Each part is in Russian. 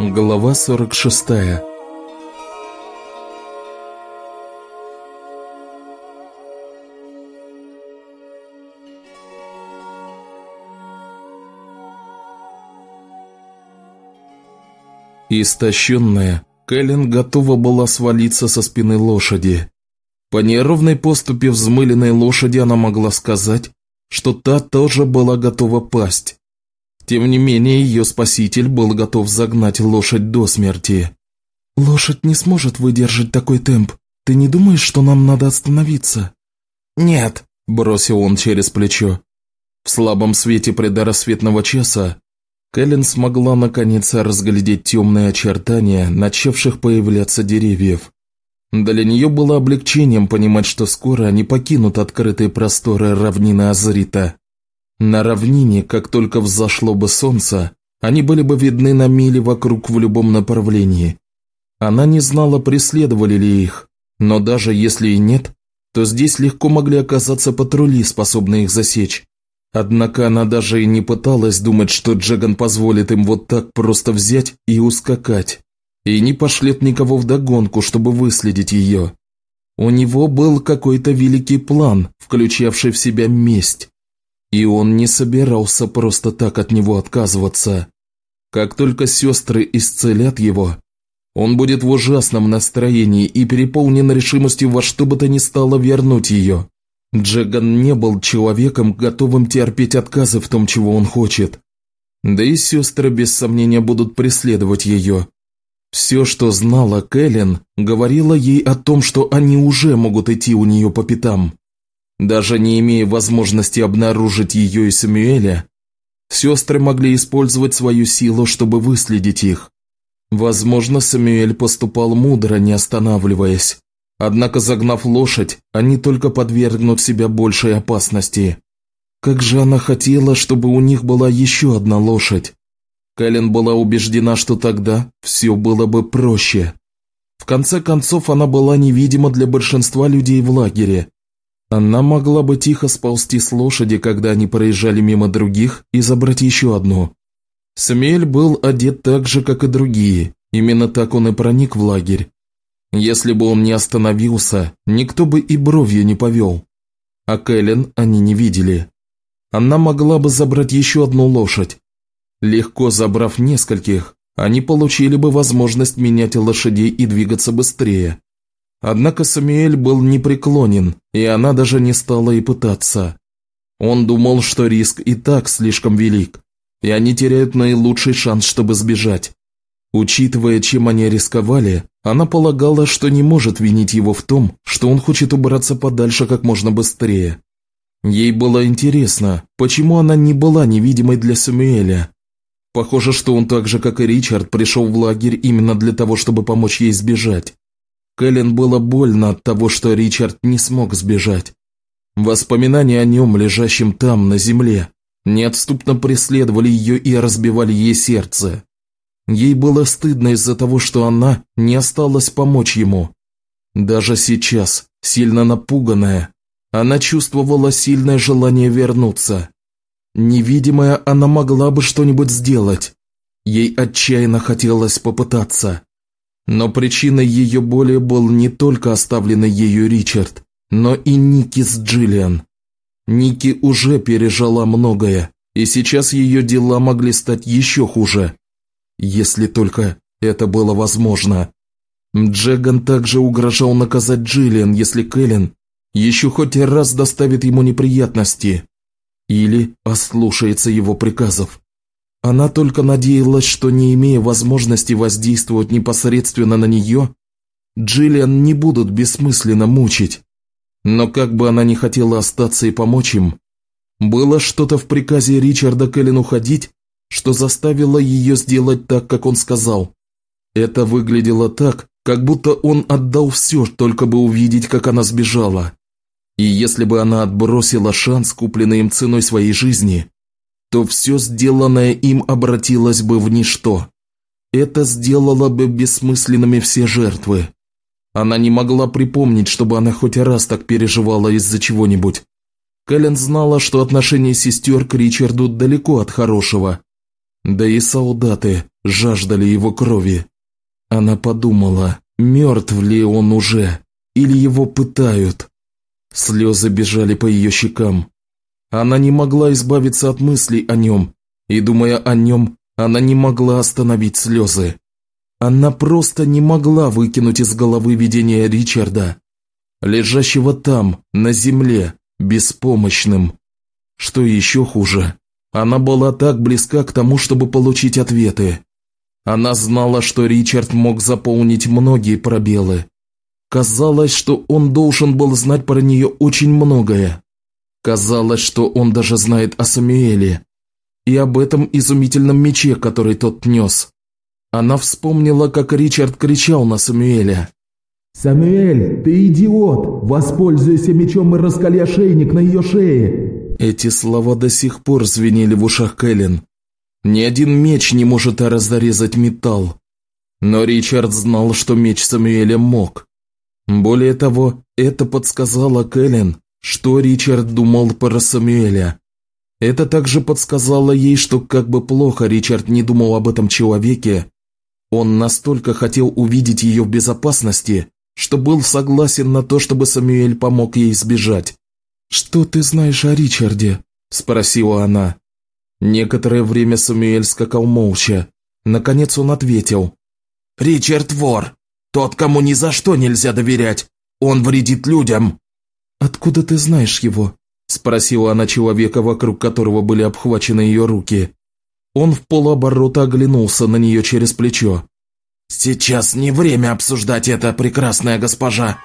Глава 46 Истощенная, Кэлен готова была свалиться со спины лошади. По неровной поступе взмыленной лошади она могла сказать, что та тоже была готова пасть. Тем не менее, ее спаситель был готов загнать лошадь до смерти. «Лошадь не сможет выдержать такой темп. Ты не думаешь, что нам надо остановиться?» «Нет», – бросил он через плечо. В слабом свете предрассветного часа Кэлен смогла наконец разглядеть темные очертания начавших появляться деревьев. Для нее было облегчением понимать, что скоро они покинут открытые просторы равнины Азрита. На равнине, как только взошло бы солнце, они были бы видны на миле вокруг в любом направлении. Она не знала, преследовали ли их, но даже если и нет, то здесь легко могли оказаться патрули, способные их засечь. Однако она даже и не пыталась думать, что Джеган позволит им вот так просто взять и ускакать и не пошлет никого вдогонку, чтобы выследить ее. У него был какой-то великий план, включавший в себя месть. И он не собирался просто так от него отказываться. Как только сестры исцелят его, он будет в ужасном настроении и переполнен решимостью во что бы то ни стало вернуть ее. Джеган не был человеком, готовым терпеть отказы в том, чего он хочет. Да и сестры без сомнения будут преследовать ее, все, что знала Кэлен, говорило ей о том, что они уже могут идти у нее по пятам. Даже не имея возможности обнаружить ее и Самюэля, сестры могли использовать свою силу, чтобы выследить их. Возможно, Самюэль поступал мудро, не останавливаясь. Однако, загнав лошадь, они только подвергнут себя большей опасности. Как же она хотела, чтобы у них была еще одна лошадь. Кэлен была убеждена, что тогда все было бы проще. В конце концов, она была невидима для большинства людей в лагере. Она могла бы тихо сползти с лошади, когда они проезжали мимо других, и забрать еще одну. Самиэль был одет так же, как и другие. Именно так он и проник в лагерь. Если бы он не остановился, никто бы и бровью не повел. А Кэлен они не видели. Она могла бы забрать еще одну лошадь, Легко забрав нескольких, они получили бы возможность менять лошадей и двигаться быстрее. Однако Самуэль был непреклонен, и она даже не стала и пытаться. Он думал, что риск и так слишком велик, и они теряют наилучший шанс, чтобы сбежать. Учитывая, чем они рисковали, она полагала, что не может винить его в том, что он хочет убраться подальше как можно быстрее. Ей было интересно, почему она не была невидимой для Самуэля, Похоже, что он так же, как и Ричард, пришел в лагерь именно для того, чтобы помочь ей сбежать. Кэлен было больно от того, что Ричард не смог сбежать. Воспоминания о нем, лежащем там, на земле, неотступно преследовали ее и разбивали ей сердце. Ей было стыдно из-за того, что она не осталась помочь ему. Даже сейчас, сильно напуганная, она чувствовала сильное желание вернуться. Невидимая она могла бы что-нибудь сделать. Ей отчаянно хотелось попытаться. Но причиной ее боли был не только оставленный ею Ричард, но и Ники с Джиллиан. Ники уже пережила многое, и сейчас ее дела могли стать еще хуже. Если только это было возможно. Джеган также угрожал наказать Джиллиан, если Кэлен еще хоть раз доставит ему неприятности или ослушается его приказов. Она только надеялась, что не имея возможности воздействовать непосредственно на нее, Джиллиан не будут бессмысленно мучить. Но как бы она ни хотела остаться и помочь им, было что-то в приказе Ричарда Кэлен уходить, что заставило ее сделать так, как он сказал. Это выглядело так, как будто он отдал все, только бы увидеть, как она сбежала. И если бы она отбросила шанс, купленный им ценой своей жизни, то все сделанное им обратилось бы в ничто. Это сделало бы бессмысленными все жертвы. Она не могла припомнить, чтобы она хоть раз так переживала из-за чего-нибудь. Кэлен знала, что отношение сестер к Ричарду далеко от хорошего. Да и солдаты жаждали его крови. Она подумала, мертв ли он уже, или его пытают. Слезы бежали по ее щекам. Она не могла избавиться от мыслей о нем, и, думая о нем, она не могла остановить слезы. Она просто не могла выкинуть из головы видение Ричарда, лежащего там, на земле, беспомощным. Что еще хуже, она была так близка к тому, чтобы получить ответы. Она знала, что Ричард мог заполнить многие пробелы. Казалось, что он должен был знать про нее очень многое. Казалось, что он даже знает о Самуэле и об этом изумительном мече, который тот нес. Она вспомнила, как Ричард кричал на Самуэля. «Самуэль, ты идиот! Воспользуйся мечом и раскали ошейник на ее шее!» Эти слова до сих пор звенели в ушах Кэлен. Ни один меч не может разрезать металл. Но Ричард знал, что меч Самуэля мог. Более того, это подсказало Кэлен, что Ричард думал про Самуэля. Это также подсказало ей, что как бы плохо Ричард не думал об этом человеке, он настолько хотел увидеть ее в безопасности, что был согласен на то, чтобы Самуэль помог ей сбежать. «Что ты знаешь о Ричарде?» – спросила она. Некоторое время Самуэль скакал молча. Наконец он ответил. «Ричард вор. Тот, кому ни за что нельзя доверять. Он вредит людям». «Откуда ты знаешь его?» – спросила она человека, вокруг которого были обхвачены ее руки. Он в полуоборота оглянулся на нее через плечо. «Сейчас не время обсуждать это, прекрасная госпожа!»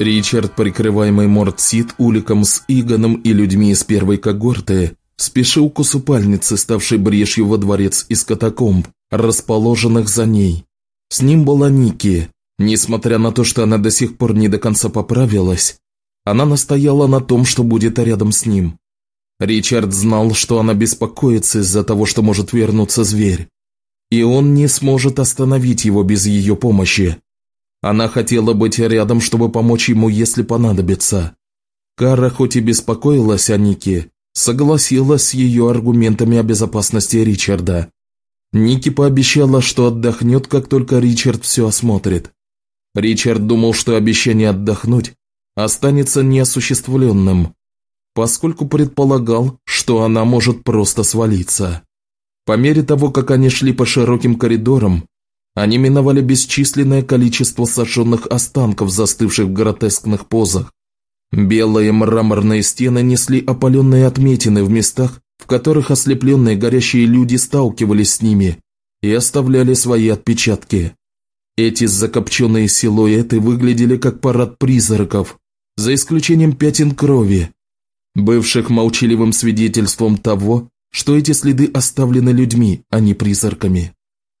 Ричард, прикрываемый Мортсид, Уликом с Иганом и людьми из первой когорты, спешил к усыпальнице, ставшей брешью во дворец из катакомб, расположенных за ней. С ним была Ники. Несмотря на то, что она до сих пор не до конца поправилась, она настояла на том, что будет рядом с ним. Ричард знал, что она беспокоится из-за того, что может вернуться зверь. И он не сможет остановить его без ее помощи. Она хотела быть рядом, чтобы помочь ему, если понадобится. Кара хоть и беспокоилась о Нике, согласилась с ее аргументами о безопасности Ричарда. Ники пообещала, что отдохнет, как только Ричард все осмотрит. Ричард думал, что обещание отдохнуть останется неосуществленным, поскольку предполагал, что она может просто свалиться. По мере того, как они шли по широким коридорам, они миновали бесчисленное количество сожженных останков, застывших в гротескных позах. Белые мраморные стены несли опаленные отметины в местах, в которых ослепленные горящие люди сталкивались с ними и оставляли свои отпечатки. Эти закопченные силуэты выглядели как парад призраков, за исключением пятен крови, бывших молчаливым свидетельством того, что эти следы оставлены людьми, а не призраками.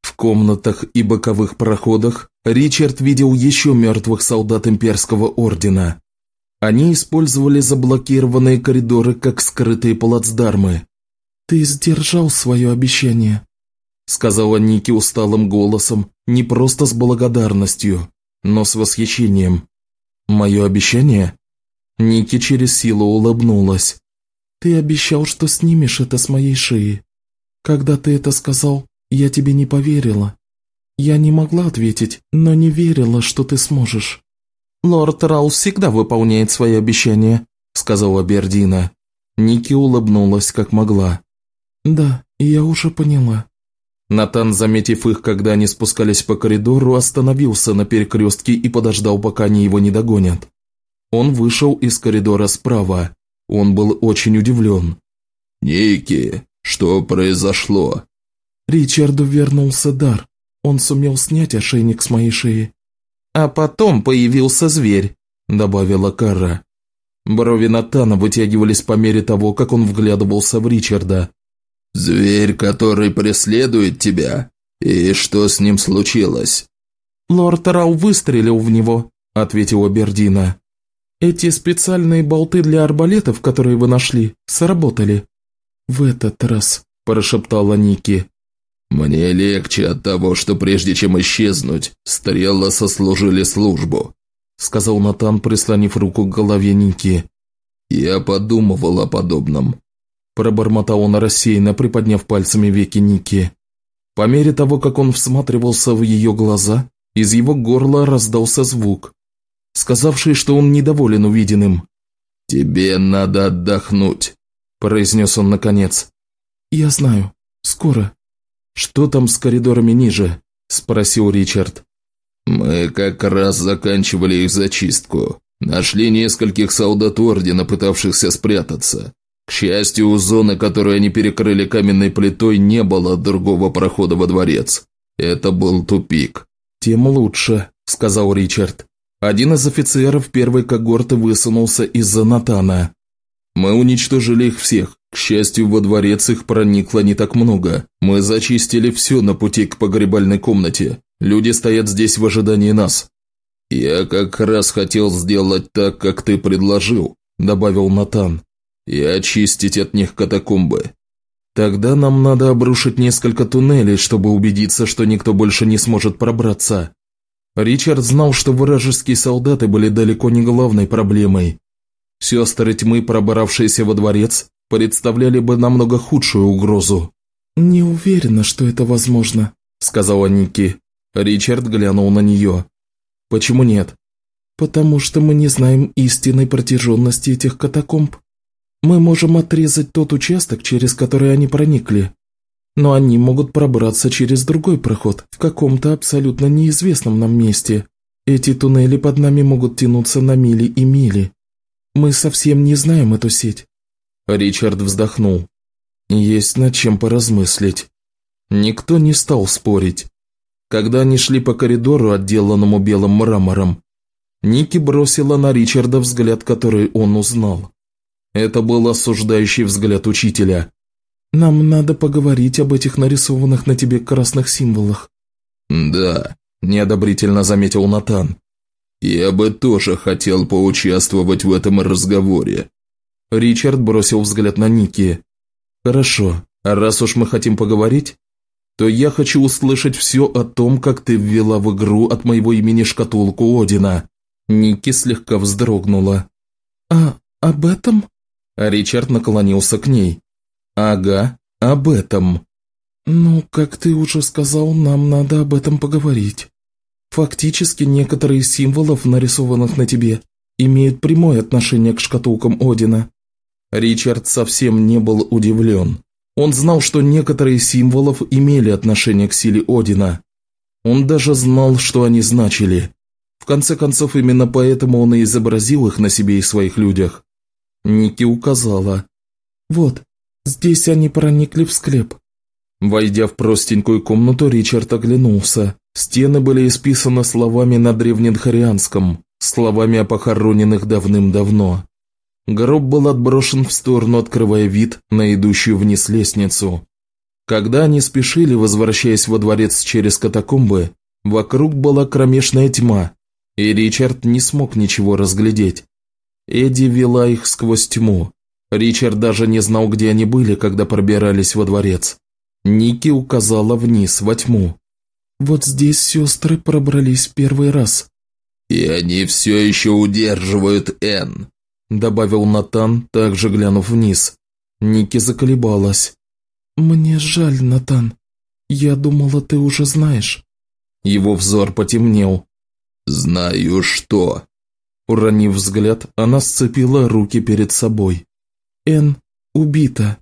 В комнатах и боковых проходах Ричард видел еще мертвых солдат имперского ордена. Они использовали заблокированные коридоры как скрытые плацдармы. «Ты сдержал свое обещание», – сказала Ники усталым голосом, не просто с благодарностью, но с восхищением. «Мое обещание?» Ники через силу улыбнулась. «Ты обещал, что снимешь это с моей шеи. Когда ты это сказал, я тебе не поверила. Я не могла ответить, но не верила, что ты сможешь». «Лорд Раус всегда выполняет свои обещания», – сказала Бердина. Ники улыбнулась, как могла. «Да, я уже поняла». Натан, заметив их, когда они спускались по коридору, остановился на перекрестке и подождал, пока они его не догонят. Он вышел из коридора справа. Он был очень удивлен. «Ники, что произошло?» Ричарду вернулся дар. Он сумел снять ошейник с моей шеи. «А потом появился зверь», – добавила Кара. Брови Натана вытягивались по мере того, как он вглядывался в Ричарда. «Зверь, который преследует тебя? И что с ним случилось?» «Лорд Рау выстрелил в него», – ответила Бердина. «Эти специальные болты для арбалетов, которые вы нашли, сработали». «В этот раз», – прошептала Ники. «Мне легче от того, что прежде чем исчезнуть, стрелы сослужили службу», сказал Натан, прислонив руку к голове Ники. «Я подумывал о подобном». Пробормотал он рассеянно, приподняв пальцами веки Ники. По мере того, как он всматривался в ее глаза, из его горла раздался звук, сказавший, что он недоволен увиденным. «Тебе надо отдохнуть», – произнес он наконец. «Я знаю. Скоро». «Что там с коридорами ниже?» – спросил Ричард. «Мы как раз заканчивали их зачистку. Нашли нескольких солдат Ордена, пытавшихся спрятаться. К счастью, у зоны, которую они перекрыли каменной плитой, не было другого прохода во дворец. Это был тупик. «Тем лучше», – сказал Ричард. Один из офицеров первой когорты высунулся из-за Натана. «Мы уничтожили их всех. К счастью, во дворец их проникло не так много. Мы зачистили все на пути к погребальной комнате. Люди стоят здесь в ожидании нас». «Я как раз хотел сделать так, как ты предложил», – добавил Натан. «И очистить от них катакомбы». «Тогда нам надо обрушить несколько туннелей, чтобы убедиться, что никто больше не сможет пробраться». Ричард знал, что вражеские солдаты были далеко не главной проблемой. Сестры тьмы, пробравшиеся во дворец, представляли бы намного худшую угрозу. «Не уверена, что это возможно», – сказала Ники. Ричард глянул на нее. «Почему нет?» «Потому что мы не знаем истинной протяженности этих катакомб. Мы можем отрезать тот участок, через который они проникли. Но они могут пробраться через другой проход, в каком-то абсолютно неизвестном нам месте. Эти туннели под нами могут тянуться на мили и мили. Мы совсем не знаем эту сеть». Ричард вздохнул. «Есть над чем поразмыслить». Никто не стал спорить. Когда они шли по коридору, отделанному белым мрамором, Ники бросила на Ричарда взгляд, который он узнал. Это был осуждающий взгляд учителя. «Нам надо поговорить об этих нарисованных на тебе красных символах». «Да», – неодобрительно заметил Натан. «Я бы тоже хотел поучаствовать в этом разговоре». Ричард бросил взгляд на Ники. «Хорошо, а раз уж мы хотим поговорить, то я хочу услышать все о том, как ты ввела в игру от моего имени шкатулку Одина». Ники слегка вздрогнула. «А об этом?» Ричард наклонился к ней. «Ага, об этом». «Ну, как ты уже сказал, нам надо об этом поговорить. Фактически, некоторые из символов, нарисованных на тебе, имеют прямое отношение к шкатулкам Одина». Ричард совсем не был удивлен. Он знал, что некоторые символов имели отношение к силе Одина. Он даже знал, что они значили. В конце концов, именно поэтому он и изобразил их на себе и своих людях. Ники указала. «Вот, здесь они проникли в склеп». Войдя в простенькую комнату, Ричард оглянулся. Стены были исписаны словами на древнедхарианском, словами о похороненных давным-давно. Гроб был отброшен в сторону, открывая вид на идущую вниз лестницу. Когда они спешили, возвращаясь во дворец через катакомбы, вокруг была кромешная тьма, и Ричард не смог ничего разглядеть. Эдди вела их сквозь тьму. Ричард даже не знал, где они были, когда пробирались во дворец. Ники указала вниз, во тьму. «Вот здесь сестры пробрались первый раз». «И они все еще удерживают Энн», добавил Натан, также глянув вниз. Ники заколебалась. «Мне жаль, Натан. Я думала, ты уже знаешь». Его взор потемнел. «Знаю что?» Уронив взгляд, она сцепила руки перед собой. «Эн убита».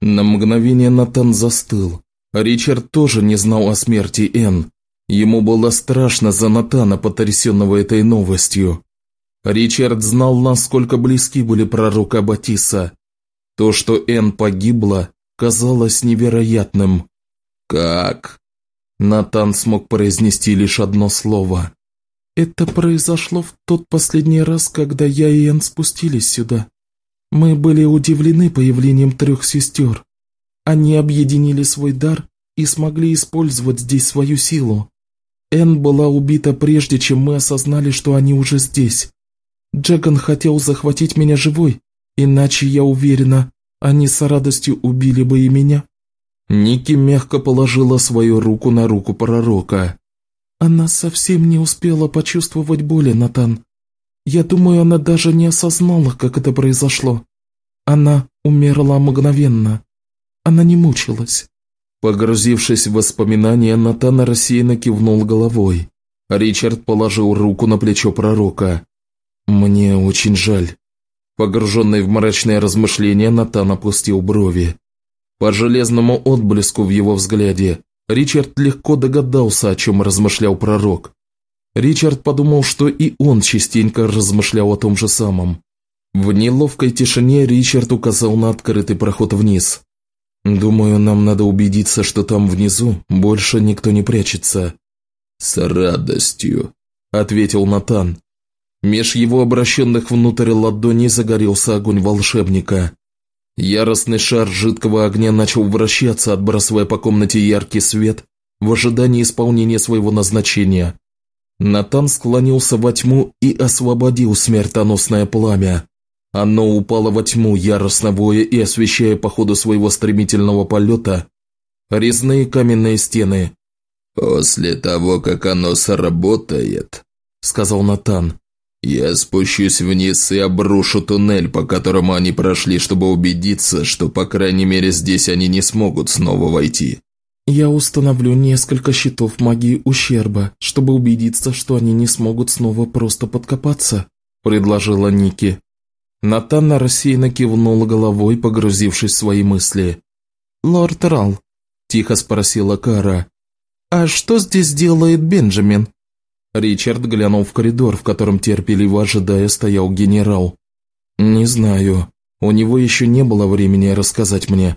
На мгновение Натан застыл. Ричард тоже не знал о смерти Эн. Ему было страшно за Натана, потрясенного этой новостью. Ричард знал, насколько близки были пророк Аббатиса. То, что Эн погибла, казалось невероятным. «Как?» Натан смог произнести лишь одно слово. «Это произошло в тот последний раз, когда я и Эн спустились сюда. Мы были удивлены появлением трех сестер. Они объединили свой дар и смогли использовать здесь свою силу. Эн была убита прежде, чем мы осознали, что они уже здесь. Джеган хотел захватить меня живой, иначе, я уверена, они с радостью убили бы и меня». Ники мягко положила свою руку на руку пророка. «Она совсем не успела почувствовать боли, Натан. Я думаю, она даже не осознала, как это произошло. Она умерла мгновенно. Она не мучилась». Погрузившись в воспоминания, Натан рассеянно кивнул головой. Ричард положил руку на плечо пророка. «Мне очень жаль». Погруженный в мрачные размышления, Натан опустил брови. По железному отблеску в его взгляде Ричард легко догадался, о чем размышлял пророк. Ричард подумал, что и он частенько размышлял о том же самом. В неловкой тишине Ричард указал на открытый проход вниз. «Думаю, нам надо убедиться, что там внизу больше никто не прячется». «С радостью», – ответил Натан. Меж его обращенных внутрь ладоней загорелся огонь волшебника. Яростный шар жидкого огня начал вращаться, отбрасывая по комнате яркий свет в ожидании исполнения своего назначения. Натан склонился во тьму и освободил смертоносное пламя. Оно упало во тьму, яростно воя и освещая по ходу своего стремительного полета резные каменные стены. «После того, как оно сработает», – сказал Натан, я спущусь вниз и обрушу туннель, по которому они прошли, чтобы убедиться, что, по крайней мере, здесь они не смогут снова войти. Я установлю несколько щитов магии ущерба, чтобы убедиться, что они не смогут снова просто подкопаться», – предложила Ники. Натана рассеянно кивнула головой, погрузившись в свои мысли. «Лорд Рал», – тихо спросила Кара, – «а что здесь делает Бенджамин?» Ричард глянул в коридор, в котором терпеливо ожидая стоял генерал. «Не знаю. У него еще не было времени рассказать мне».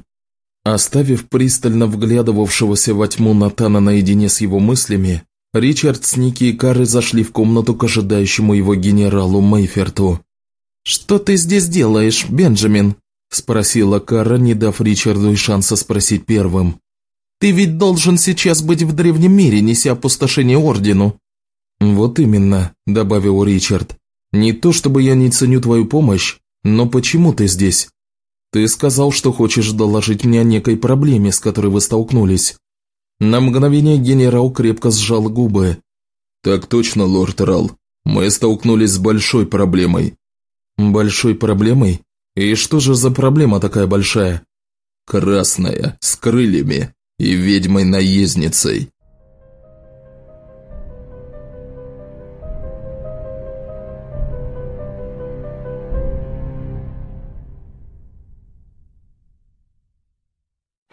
Оставив пристально вглядывавшегося во тьму Натана наедине с его мыслями, Ричард с Ники и Кары зашли в комнату к ожидающему его генералу Мейферту. «Что ты здесь делаешь, Бенджамин?» – спросила Кара, не дав Ричарду и шанса спросить первым. «Ты ведь должен сейчас быть в древнем мире, неся опустошение Ордену. «Вот именно», – добавил Ричард. «Не то чтобы я не ценю твою помощь, но почему ты здесь? Ты сказал, что хочешь доложить мне о некой проблеме, с которой вы столкнулись». На мгновение генерал крепко сжал губы. «Так точно, лорд Рал. Мы столкнулись с большой проблемой». «Большой проблемой? И что же за проблема такая большая?» «Красная, с крыльями и ведьмой-наездницей».